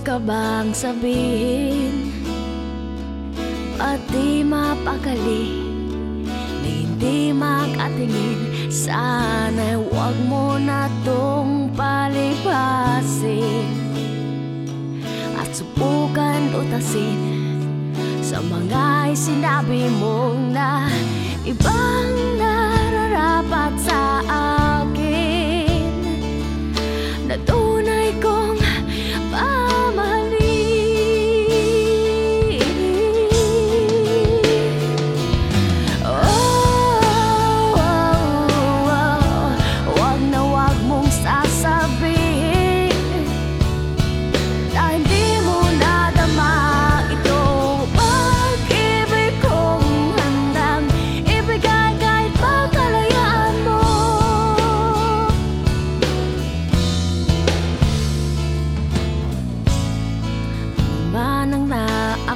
ka bang sabihin? At di mapakali Na hindi makatingin. Sana'y huwag mo na tong palipasin. At subukan utasin Sa mga sinabi mong na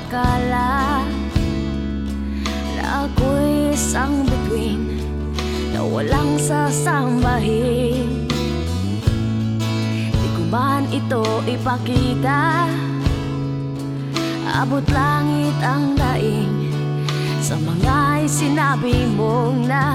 naakala Na ako'y isang bituin Na walang sasambahin. Di ko man ito ipakita. Abot langit ang daing Sa mga sinabi mong na